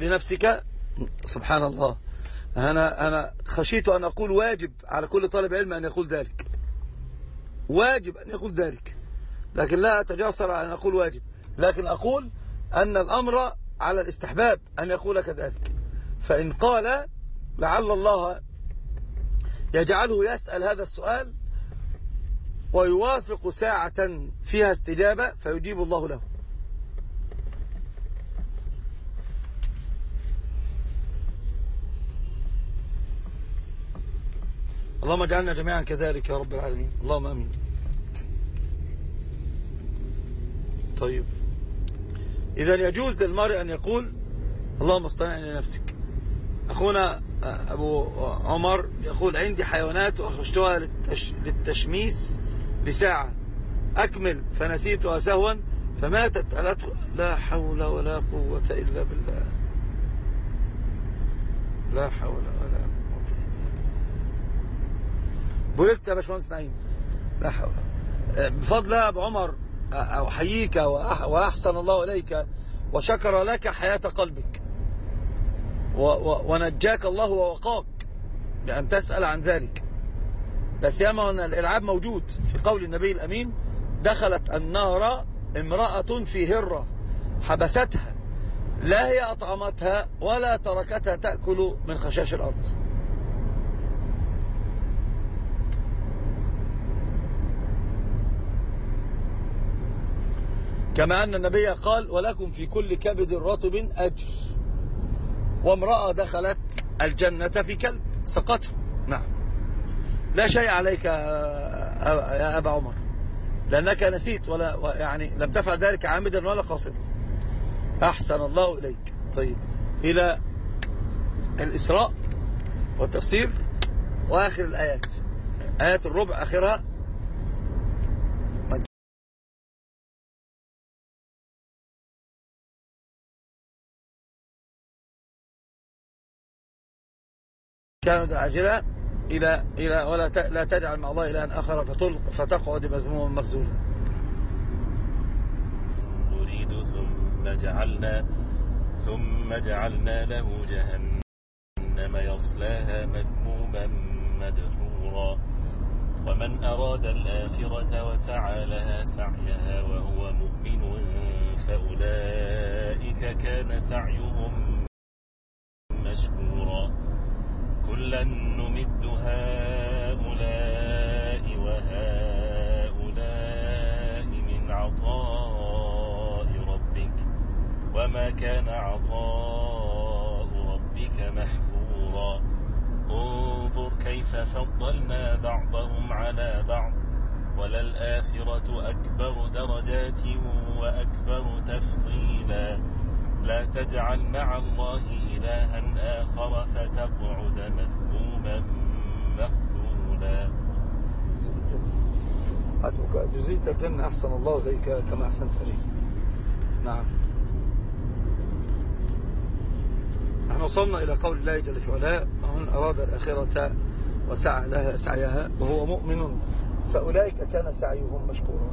لنفسك. سبحان الله. أنا, أنا خشيت أن أقول واجب على كل طالب علم أن يقول ذلك. واجب أن يقول ذلك. لكن لا أتجاسر على أن أقول واجب. لكن أقول أن الأمر على الاستحباب أن يقول كذلك. فإن قال لعل الله يجعله يسأل هذا السؤال ويوافق ساعة فيها استجابة فيجيب الله له. اللهم اجعلنا جميعا كذلك يا رب العالمين. اللهم آمين. طيب. اذا يجوز للمرء أن يقول اللهم اصطنعني لنفسك أخونا أبو عمر يقول عندي حيوانات وأخرجتها للتشميس لساعة. أكمل فنسيتها سهوا فماتت. لا حول ولا قوة إلا بالله. لا حول ولا قوة الا بولدت يا باشمهندس نعيم. لا حول. بفضل يا أبو عمر أحييك وأحسن الله إليك وشكر لك حياة قلبك. ونجاك الله ووقاك بأن تسأل عن ذلك. لا سيما أن الإلعاب موجود في قول النبي الأمين دخلت النار امرأة في هرة حبستها لا هي أطعمتها ولا تركتها تأكل من خشاش الأرض. كما أن النبي قال ولكم في كل كبد رطب أجر. وامرأة دخلت الجنة في كلب سقطه نعم. لا شيء عليك يا أبا عمر. لأنك نسيت ولا يعني لم تفعل ذلك عامدا ولا قاصدا. أحسن الله إليك. طيب. إلى الإسراء والتفسير وآخر الآيات. آيات الربع آخرها كانت العاجلة إلى إلى ولا لا تجعل مع الله إلها آخر فتلق فتقعد مذموما مخزولا نريد ثم جعلنا ثم جعلنا له جهنم يصلاها مذموما مدحورا. ومن أراد الآخرة وسعى لها سعيها وهو مؤمن فأولئك كان سعيهم مشكورا. كلا نمد هؤلاء وهؤلاء من عطاء ربك. وما كان عطاء ربك محظورا انظر كيف فضلنا بعضهم على بعض. وللآخرة أكبر درجات وأكبر تفضيلا. لا تجعل مع الله إلها آخر فتقعد مذموما مخذولا حسبك. جزيت الجنة أحسن الله إليك كما أحسنت إليك. نعم. نحن وصلنا إلى قول الله جل في علاه ومن أراد الآخرة وسعى لها سعيها وهو مؤمن فأولئك كان سعيهم مشكورا.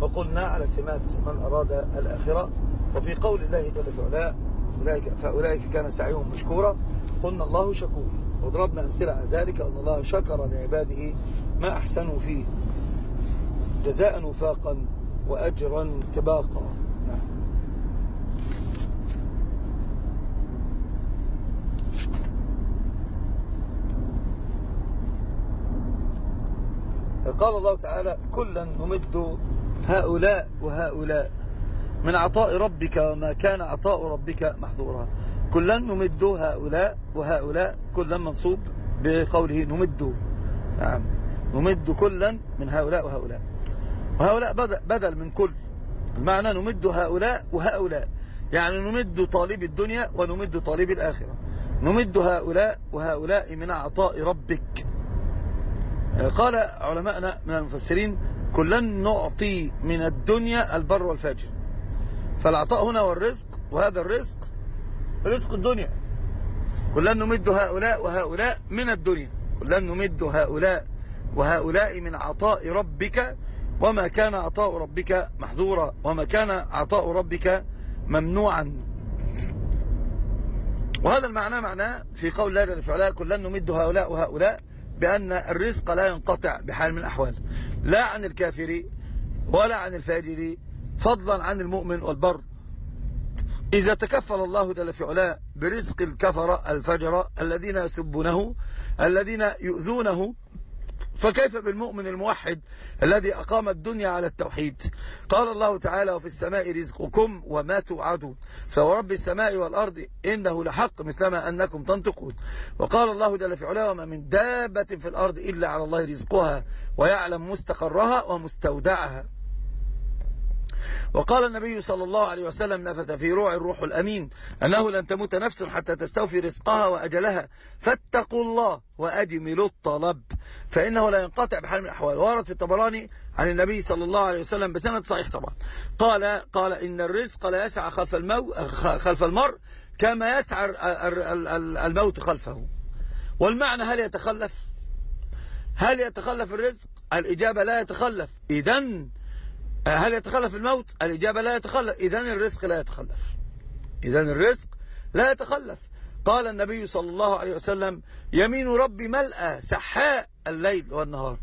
وقلنا على سمات من أراد الآخرة وفي قول الله جل في علاه أولئك فأولئك كان سعيهم مشكورا. قلنا الله شكور. وضربنا أمثلة على ذلك أن الله شكر لعباده ما أحسنوا فيه. جزاء وفاقا وأجرا كباقا نعم. قال الله تعالى كلا نمد هؤلاء وهؤلاء. من عطاء ربك وما كان عطاء ربك محظورا. كلا نمد هؤلاء وهؤلاء كلا منصوب بقوله نمد. نعم. نمد كلا من هؤلاء وهؤلاء. وهؤلاء بدل من كل. المعنى نمد هؤلاء وهؤلاء. يعني نمد طالب الدنيا ونمد طالب الآخرة. نمد هؤلاء وهؤلاء من عطاء ربك. قال علماءنا من المفسرين كلا نعطي من الدنيا البر والفاجر. فالعطاء هنا هو الرزق وهذا الرزق رزق الدنيا. كلا نمد هؤلاء وهؤلاء من الدنيا. كلا نمد هؤلاء وهؤلاء من عطاء ربك. وما كان عطاء ربك محظورا وما كان عطاء ربك ممنوعا. وهذا المعنى معناه في قول الله جل في علاه كلن نمد هؤلاء وهؤلاء بأن الرزق لا ينقطع بحال من الأحوال. لا عن الكافر ولا عن الفاجر فضلا عن المؤمن والبر. إذا تكفل الله جل في علاه برزق الكفر الفجر الذين يسبونه الذين يؤذونه فكيف بالمؤمن الموحد الذي أقام الدنيا على التوحيد؟ قال الله تعالى وفي السماء رزقكم وما توعدون فورب السماء والأرض إنه لحق مثلما أنكم تنطقون. وقال الله جل في علاه وما من دابة في الأرض إلا على الله رزقها ويعلم مستقرها ومستودعها وقال النبي صلى الله عليه وسلم نفث في روع الروح الأمين أنه لن تموت نفس حتى تستوفي رزقها وأجلها. فاتقوا الله وأجملوا الطلب. فإنه لا ينقطع بحال من الأحوال. ورد في الطبراني عن النبي صلى الله عليه وسلم بسند صحيح طبعا. قال قال إن الرزق لا يسعى خلف, المو خلف المرء كما يسعى الموت خلفه. والمعنى هل يتخلف؟ هل يتخلف الرزق؟ الإجابة لا يتخلف. إذن هل يتخلف الموت؟ الإجابة لا يتخلف. إذن الرزق لا يتخلف. إذن الرزق لا يتخلف. قال النبي صلى الله عليه وسلم يمين ربي ملأى سحاء الليل والنهار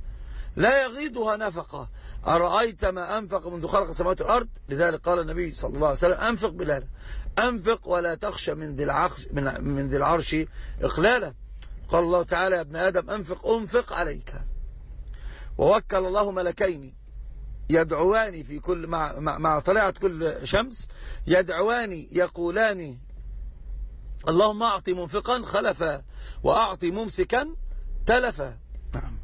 لا يغيضها نفقة. أرأيت ما أنفق منذ خلق السماوات والأرض؟ لذلك قال النبي صلى الله عليه وسلم أنفق بلالا أنفق ولا تخشى من ذي العرش, من, من ذي العرش إقلالا. قال الله تعالى يا ابن آدم أنفق أنفق عليك. ووكل الله ملكين. يدعوان في كل مع, مع, مع طلعة كل شمس يدعوان يقولان اللهم أعطي منفقا خلفا وأعطي ممسكا تلفا. نعم.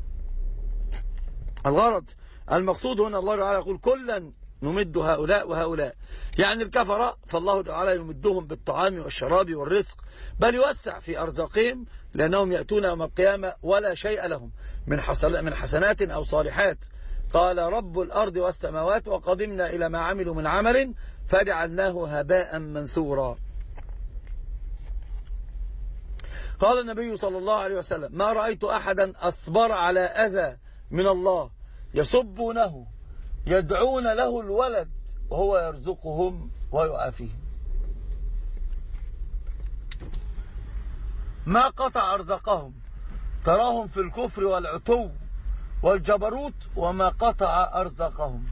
الغرض المقصود هنا الله تعالى يقول كلا نمد هؤلاء وهؤلاء. يعني الكفرة فالله تعالى يمدهم بالطعام والشراب والرزق بل يوسع في أرزاقهم لأنهم يأتون يوم القيامة ولا شيء لهم من حسنات أو صالحات. قال رب الأرض والسماوات وقدمنا إلى ما عملوا من عمل فجعلناه هباء منثورا. قال النبي صلى الله عليه وسلم ما رأيت أحدا أصبر على أذى من الله. يسبونه يدعون له الولد وهو يرزقهم ويعافيهم. ما قطع أرزقهم تراهم في الكفر والعتو. والجبروت وما قطع أرزقهم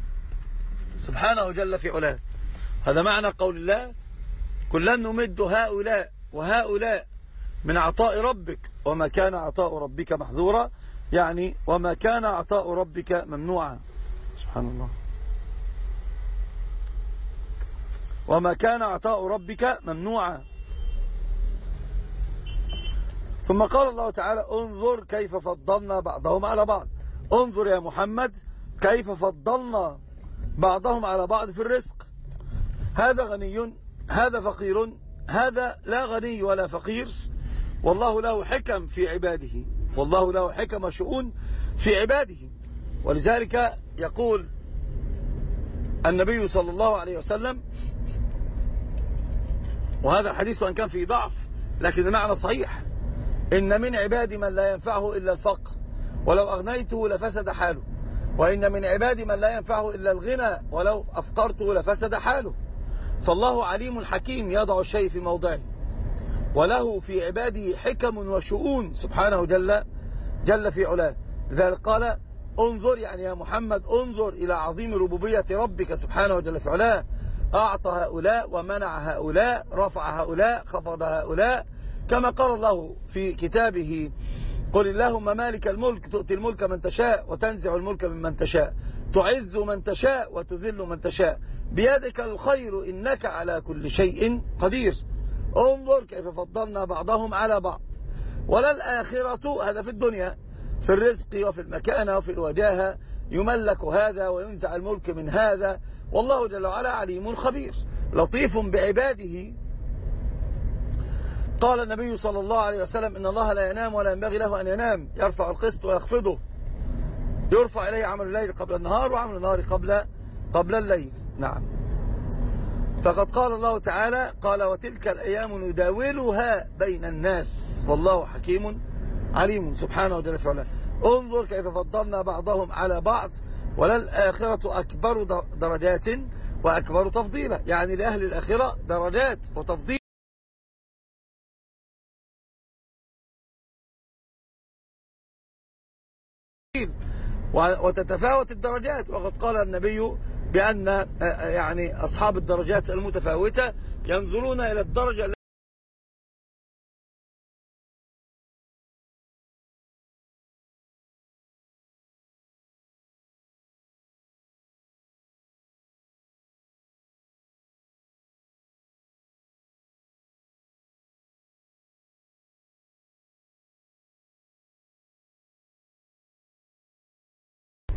سبحانه جل في علاه. هذا معنى قول الله كلا نمد هؤلاء وهؤلاء من عطاء ربك. وما كان عطاء ربك محظورا يعني وما كان عطاء ربك ممنوعا. سبحان الله. وما كان عطاء ربك ممنوعا. ثم قال الله تعالى انظر كيف فضلنا بعضهم على بعض. انظر يا محمد كيف فضلنا بعضهم على بعض في الرزق. هذا غني هذا فقير هذا لا غني ولا فقير. والله له حكم في عباده والله له حكم شؤون في عباده. ولذلك يقول النبي صلى الله عليه وسلم وهذا الحديث وإن كان فيه ضعف لكن المعنى صحيح. إن من عبادي من لا ينفعه إلا الفقر. ولو أغنيته لفسد حاله. وإن من عبادي من لا ينفعه إلا الغنى ولو أفقرته لفسد حاله. فالله عليم حكيم يضع الشيء في موضعه. وله في عباده حكم وشؤون سبحانه جل جل في علاه. لذلك قال انظر يعني يا محمد انظر إلى عظيم ربوبية ربك سبحانه جل في علاه. أعطى هؤلاء ومنع هؤلاء رفع هؤلاء خفض هؤلاء. كما قال الله في كتابه قل اللهم مالك الملك تؤتي الملك من تشاء وتنزع الملك ممن تشاء. تعز من تشاء وتذل من تشاء. بيدك الخير إنك على كل شيء قدير. انظر كيف فضلنا بعضهم على بعض. ولا الآخرة هذا في الدنيا في الرزق وفي المكانة وفي الوجاهة يملك هذا وينزع الملك من هذا. والله جل وعلا عليم خبير. لطيف بعباده. قال النبي صلى الله عليه وسلم إن الله لا ينام ولا ينبغي له أن ينام. يرفع القسط ويخفضه. يرفع إليه عمل الليل قبل النهار وعمل النهار قبل قبل الليل. نعم. فقد قال الله تعالى قال وتلك الأيام نداولها بين الناس والله حكيم عليم. سبحانه وتعالى انظر كيف فضلنا بعضهم على بعض وللآخرة أكبر درجات وأكبر تفضيلا. يعني لأهل الآخرة درجات وتفضيل وتتفاوت الدرجات. وقد قال النبي بأن آه، آه، يعني أصحاب الدرجات المتفاوتة ينظرون إلى الدرجة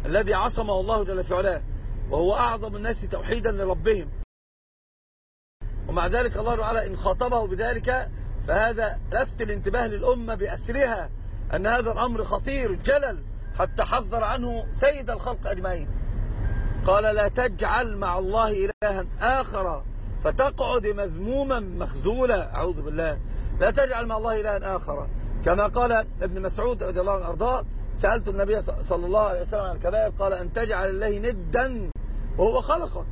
الذي عصمه الله جل في علاه وهو أعظم الناس توحيدا لربهم. ومع ذلك الله تعالى إن خاطبه بذلك فهذا لفت الانتباه للأمة بأسرها أن هذا الأمر خطير جلل حتى حذر عنه سيد الخلق أجمعين. قال لا تجعل مع الله إلها آخر فتقعد مذموما مخزولا أعوذ بالله. لا تجعل مع الله إلها آخر. كما قال ابن مسعود رضي الله عنه أرضاه سألت النبي صلى الله عليه وسلم عن الكبائر قال أن تجعل الله ندا وهو خلقك.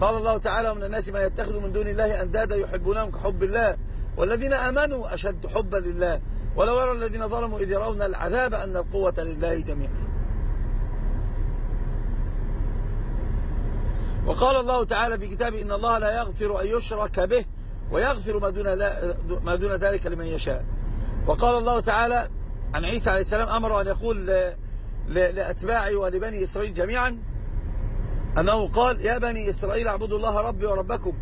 قال الله تعالى ومن الناس ما يتخذ من دون الله أندادا يحبونهم كحب الله والذين آمنوا أشد حبا لله. ولو يرى الذين ظلموا إذ يرون العذاب أن القوة لله جميعا. وقال الله تعالى في كتابه إن الله لا يغفر أن يشرك به ويغفر ما دون, ما دون ذلك لمن يشاء. وقال الله تعالى عن عيسى عليه السلام أمر أن يقول لأتباعه ولبني إسرائيل جميعا أنه قال يا بني إسرائيل اعبدوا الله ربي وربكم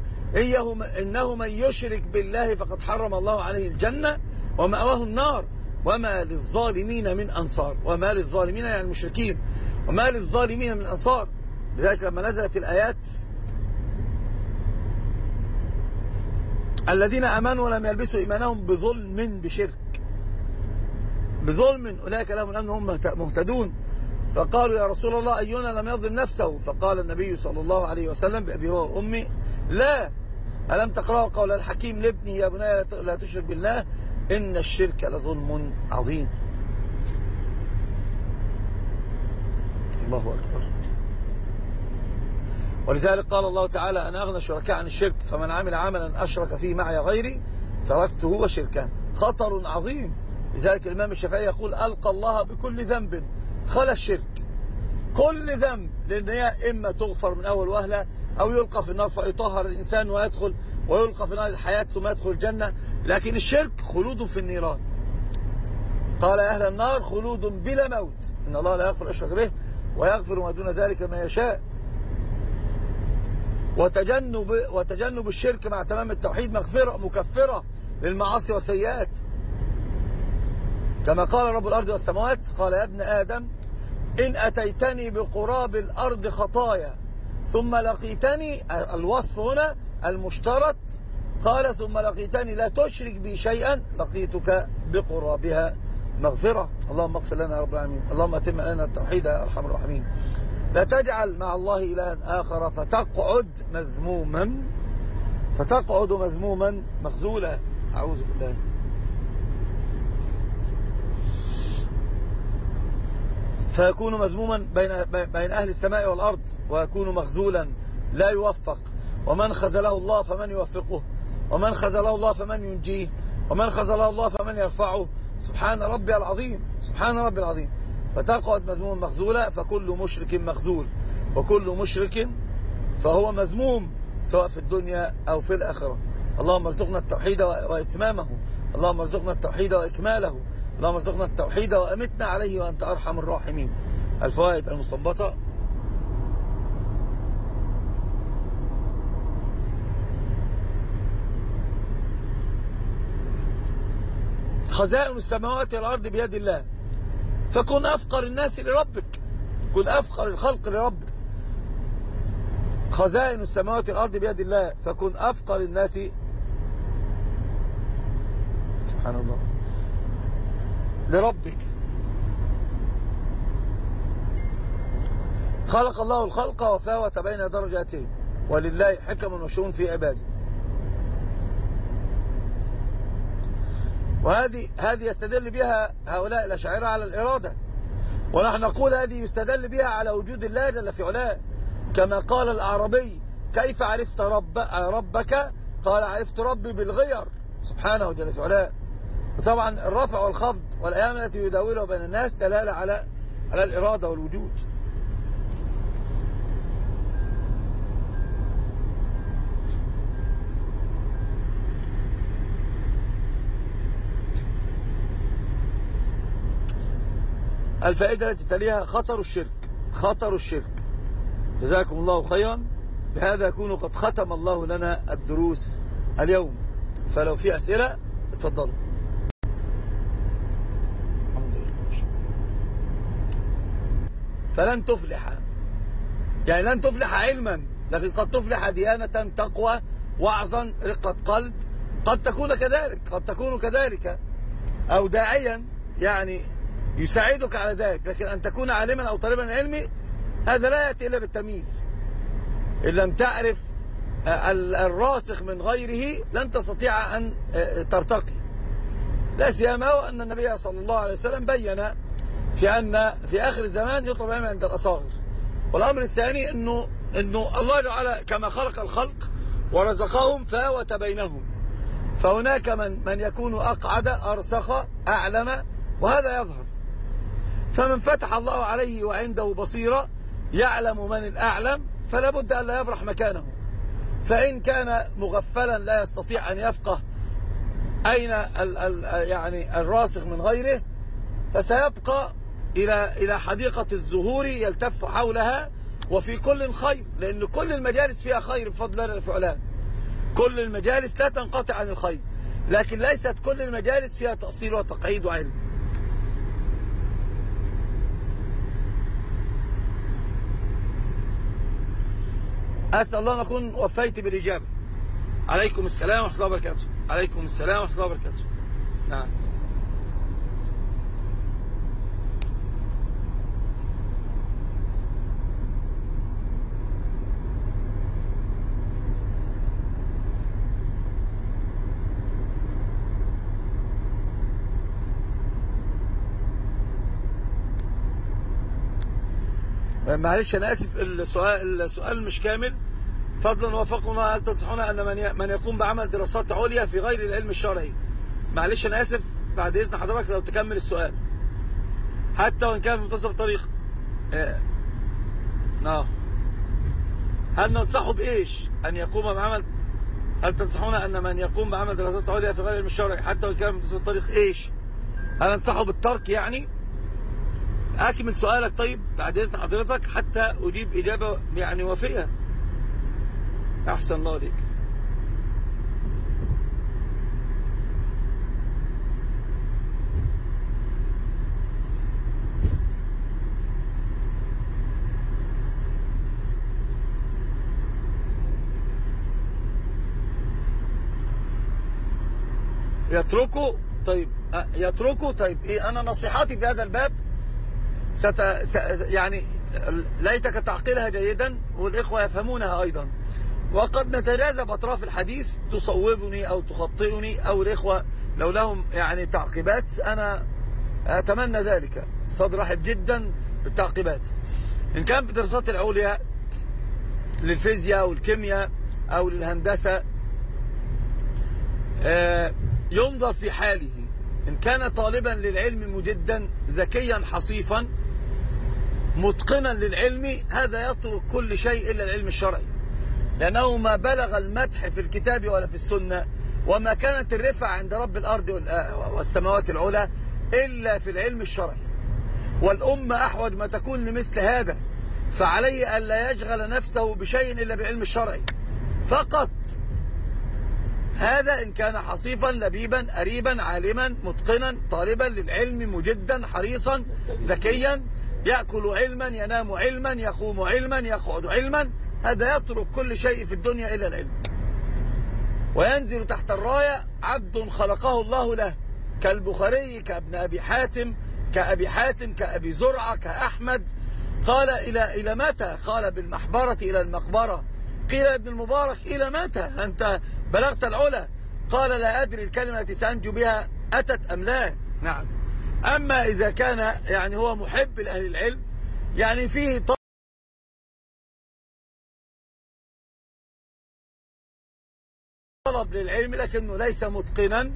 إنه من يشرك بالله فقد حرم الله عليه الجنة ومأواه النار. وما للظالمين من أنصار وما للظالمين يعني المشركين وما للظالمين من أنصار. لذلك لما نزلت الآيات الذين أمنوا ولم يلبسوا إيمانهم بظلم بشرك. بظلم أولئك لهم الأمن هم مهتدون. فقالوا يا رسول الله أينا لم يظلم نفسه؟ فقال النبي صلى الله عليه وسلم بأبي هو وأمي لا. ألم تقرأوا قول الحكيم لابني يا بني لا تشرك بالله؟ إن الشرك لظلم عظيم. الله أكبر. ولذلك قال الله تعالى أنا أغنى الشركاء عن الشرك فمن عمل عملا أشرك فيه معي غيري تركته وشركه خطر عظيم. لذلك الإمام الشافعي يقول ألقى الله بكل ذنب خلا الشرك. كل ذنب لأن هي إما تغفر من أول وهلة أو يلقى في النار فيطهر الإنسان ويدخل ويلقى في نار الحياة ثم يدخل الجنة. لكن الشرك خلود في النيران. قال أهل النار خلود بلا موت. إن الله لا يغفر أشرك به ويغفر ما دون ذلك ما يشاء. وتجنب, وتجنب الشرك مع تمام التوحيد مغفرة مكفرة للمعاصي والسيئات. كما قال رب الأرض والسماوات قال يا ابن آدم إن أتيتني بقراب الأرض خطايا ثم لقيتني الوصف هنا المشترط قال ثم لقيتني لا تشرك بي شيئا لقيتك بقرابها مغفرة. اللهم اغفر لنا يا رب العالمين. اللهم أتم لنا التوحيد يا أرحم الراحمين. لا تجعل مع الله إلها آخر فتقعد مذموما فتقعد مذموما مخزولا أعوذ بالله. فيكون مذموما بين, بين أهل السماء والأرض ويكون مخزولا لا يوفق. ومن خزله الله فمن يوفقه. ومن خزله الله فمن ينجيه. ومن خزله الله فمن يرفعه. سبحان ربي العظيم. سبحان ربي العظيم. فتقعد مذموما مخزولا فكل مشرك مخزول وكل مشرك فهو مذموم سواء في الدنيا أو في الآخرة. اللهم ارزقنا التوحيد وإتمامه. اللهم ارزقنا التوحيد وإكماله. اللهم ارزقنا التوحيد وأمتنا عليه وأنت أرحم الراحمين. الفوائد المستنبطة. خزائن السماوات والأرض بيد الله. فكن أفقر الناس لربك. كن أفقر الخلق لربك. خزائن السماوات والأرض بيد الله. فكن أفقر الناس. سبحان الله. لربك. خلق الله الخلق وفاوت بين درجاته ولله حكم وشؤون في عباده. وهذه هذه يستدل بها هؤلاء الأشاعرة على الإرادة. ونحن نقول هذه يستدل بها على وجود الله جل في علاه. كما قال الأعربي كيف عرفت رب ربك؟ قال عرفت ربي بالغير. سبحانه جل في علاه. وطبعا الرفع والخفض والأيام التي يداولها بين الناس دلالة على على الإرادة والوجود. الفائدة التي تليها خطر الشرك. خطر الشرك. جزاكم الله خيرا. بهذا يكون قد ختم الله لنا الدروس اليوم. فلو في أسئلة اتفضلوا الحمد لله فلن تفلح. يعني لن تفلح علما لكن قد تفلح ديانة تقوى وعظا رقة قلب. قد تكون كذلك قد تكون كذلك. أو داعيا يعني يساعدك على ذلك. لكن أن تكون عالما أو طالبا علمي هذا لا يأتي إلا بالتمييز. إن لم تعرف الراسخ من غيره لن تستطيع أن ترتقي. لا سيما وأن النبي صلى الله عليه وسلم بين في أن في آخر الزمان يطلب العلم عند الأصاغر والأمر الثاني أنه, إنه الله تعالى كما خلق الخلق ورزقهم فاوت بينهم. فهناك من, من يكون أقعد أرسخ أعلم وهذا يظهر. فمن فتح الله عليه وعنده بصيرة يعلم من الأعلم فلا بد أن لا يبرح مكانه. فإن كان مغفلا لا يستطيع أن يفقه أين ال ال يعني الراسخ من غيره فسيبقى إلى إلى حديقة الزهور يلتف حولها وفي كل خير لأن كل المجالس فيها خير بفضل الله فعلان كل المجالس لا تنقطع عن الخير لكن ليست كل المجالس فيها تأصيل وتقعيد وعلم. أسأل الله أن أكون وفيت بالإجابة. عليكم السلام ورحمة الله وبركاته. عليكم السلام ورحمة الله وبركاته. نعم. معلش أنا آسف السؤال السؤال مش كامل. فضلا وفقنا هل تنصحون أن من من يقوم بعمل دراسات عليا في غير العلم الشرعي؟ معلش أنا آسف بعد إذن حضرتك لو تكمل السؤال. حتى وإن كان في منتصف الطريق آه. نعم. هل ننصحه بإيش؟ أن يقوم بعمل؟ هل تنصحون أن من يقوم بعمل دراسات عليا في غير العلم الشرعي حتى وإن كان في منتصف الطريق إيش؟ هل ننصحه بالترك يعني؟ أكمل سؤالك طيب بعد إذن حضرتك حتى أجيب إجابة يعني وفية. أحسن الله عليك. يتركوا؟ طيب يتركوا؟ طيب إيه أنا نصيحاتي في هذا الباب ست... يعني ليتك تعقلها جيدا والإخوة يفهمونها أيضا. وقد نتجاذب أطراف الحديث تصوبني أو تخطئني أو الإخوة لو لهم يعني تعقيبات. أنا أتمنى ذلك. صدر رحب جدا بالتعقيبات. إن كان في دراسات العليا للفيزياء والكيمياء أو للهندسة ينظر في حاله. إن كان طالبا للعلم مجدا ذكيا حصيفا متقنا للعلم هذا يترك كل شيء إلا العلم الشرعي. لأنه ما بلغ المدح في الكتاب ولا في السنة وما كانت الرفع عند رب الأرض والسماوات العلى إلا في العلم الشرعي. والأمة أحوج ما تكون لمثل هذا. فعليه ألا يشغل نفسه بشيء إلا بالعلم الشرعي. فقط. هذا إن كان حصيفا لبيبا أريبا عالما متقنا طالبا للعلم مجدا حريصا ذكيا. يأكل علما ينام علما يقوم علما يقعد علما. هذا يترك كل شيء في الدنيا إلا العلم. وينزل تحت الراية عبد خلقه الله له كالبخاري كابن أبي حاتم كأبي حاتم كأبي زرعة كأحمد. قال إلى إلى متى؟ قال بالمحبرة إلى المقبرة. قيل ابن المبارك إلى متى؟ أنت بلغت العلا. قال لا أدري الكلمة التي سأنجو بها أتت أم لا؟ نعم. أما إذا كان يعني هو محب لأهل العلم يعني فيه طلب للعلم لكنه ليس متقنا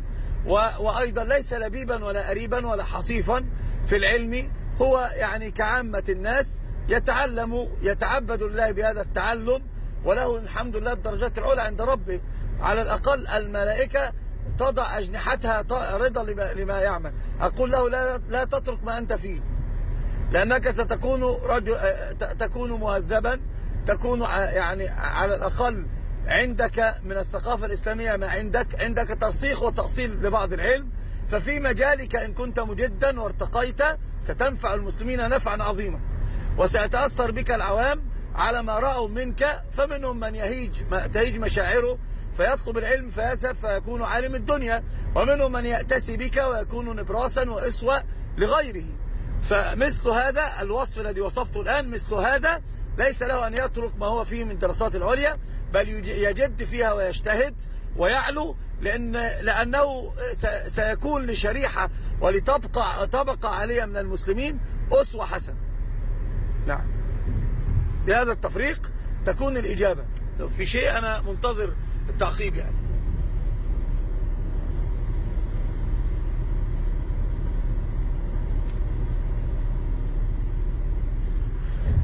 وأيضا ليس لبيبا ولا أريبا ولا حصيفا في العلم. هو يعني كعامة الناس يتعلم يتعبد لله بهذا التعلم وله الحمد لله الدرجات العلى عند ربه. على الأقل الملائكة تضع أجنحتها رضا لما, يعمل. أقول له لا, لا تترك ما أنت فيه. لأنك ستكون رجل تكون مهذبا تكون يعني على الأقل عندك من الثقافة الإسلامية ما عندك عندك ترسيخ وتأصيل لبعض العلم. ففي مجالك إن كنت مجدا وارتقيت ستنفع المسلمين نفعا عظيما. وسيتأثر بك العوام على ما رأوا منك فمنهم من يهيج تهيج مشاعره فيطلب العلم فيذهب فيكون عالم الدنيا ومنهم من يأتسي بك ويكون نبراسا وإسوة لغيره. فمثل هذا الوصف الذي وصفته الآن مثل هذا ليس له أن يترك ما هو فيه من دراسات العليا بل يجد فيها ويجتهد ويعلو لأن لأنه سيكون لشريحة ولتبقى طبقة عالية من المسلمين أسوة حسنة. نعم. بهذا التفريق تكون الإجابة. لو في شيء أنا منتظر التعقيب يعني.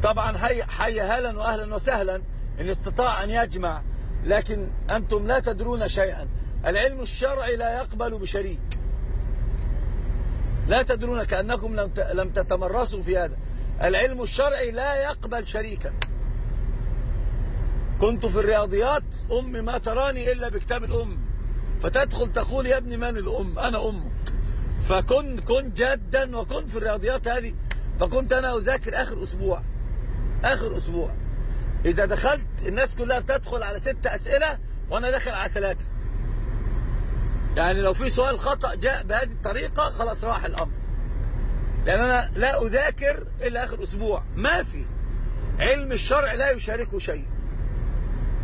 طبعا حي, حي هلا واهلا وسهلا إن استطاع أن يجمع لكن أنتم لا تدرون شيئا. العلم الشرعي لا يقبل بشريك. لا تدرون كأنكم لم لم تتمرسوا في هذا. العلم الشرعي لا يقبل شريكا. كنت في الرياضيات أمي ما تراني إلا بكتاب الأم. فتدخل تقول يا ابني من الأم؟ أنا أمك. فكن كن جدا وكن في الرياضيات هذه. فكنت أنا أذاكر آخر أسبوع. آخر أسبوع. إذا دخلت الناس كلها بتدخل على ست أسئلة وأنا داخل على ثلاثة. يعني لو في سؤال خطأ جاء بهذه الطريقة خلاص راح الأمر. لأن أنا لا أذاكر إلا آخر أسبوع. ما في. علم الشرع لا يشاركه شيء.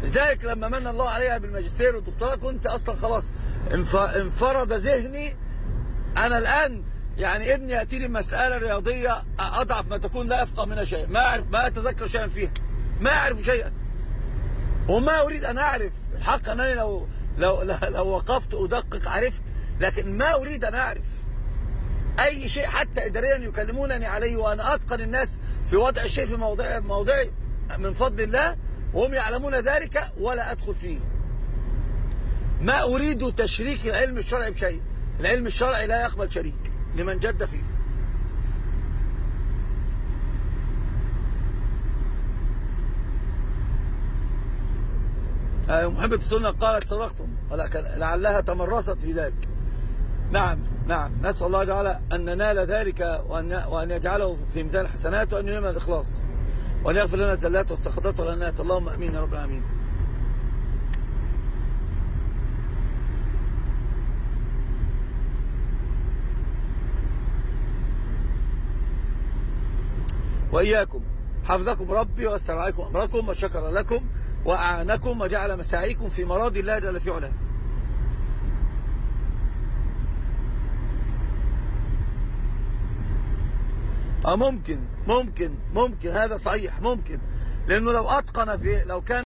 لذلك لما من الله عليها بالماجستير والدكتوراه كنت أصلا خلاص انفرد ذهني. أنا الآن يعني ابني يأتيني مسألة رياضية أضعف ما تكون لا أفقه منها شيء. ما أعرف ما أتذكر شيئا فيها. ما أعرف شيئا. وما أريد أن أعرف. الحق أنني لو لو لو وقفت أدقق عرفت لكن ما أريد أن أعرف. أي شيء حتى إداريا يكلمونني عليه وأنا أتقن الناس في وضع الشيء في موضع موضعي من فضل الله وهم يعلمون ذلك ولا أدخل فيه. ما أريد تشريك العلم الشرعي بشيء. العلم الشرعي لا يقبل شريك. لمن جد فيه. محبة السنة قالت صدقتم. لعلها تمرست في ذلك. نعم نعم. نسأل الله تعالى أن ننال ذلك وأن, وأن يجعله في ميزان الحسنات وأن يلهم الإخلاص. وأن يغفر لنا الزلات والسخطات والأنات اللهم أمين يا رب العالمين. وإياكم. حفظكم ربي وأسر عليكم أمركم وشكر لكم وأعانكم وجعل مساعيكم في مراضي الله جل في علاه. ممكن ممكن ممكن هذا صحيح ممكن. لأنه لو أتقن في لو كان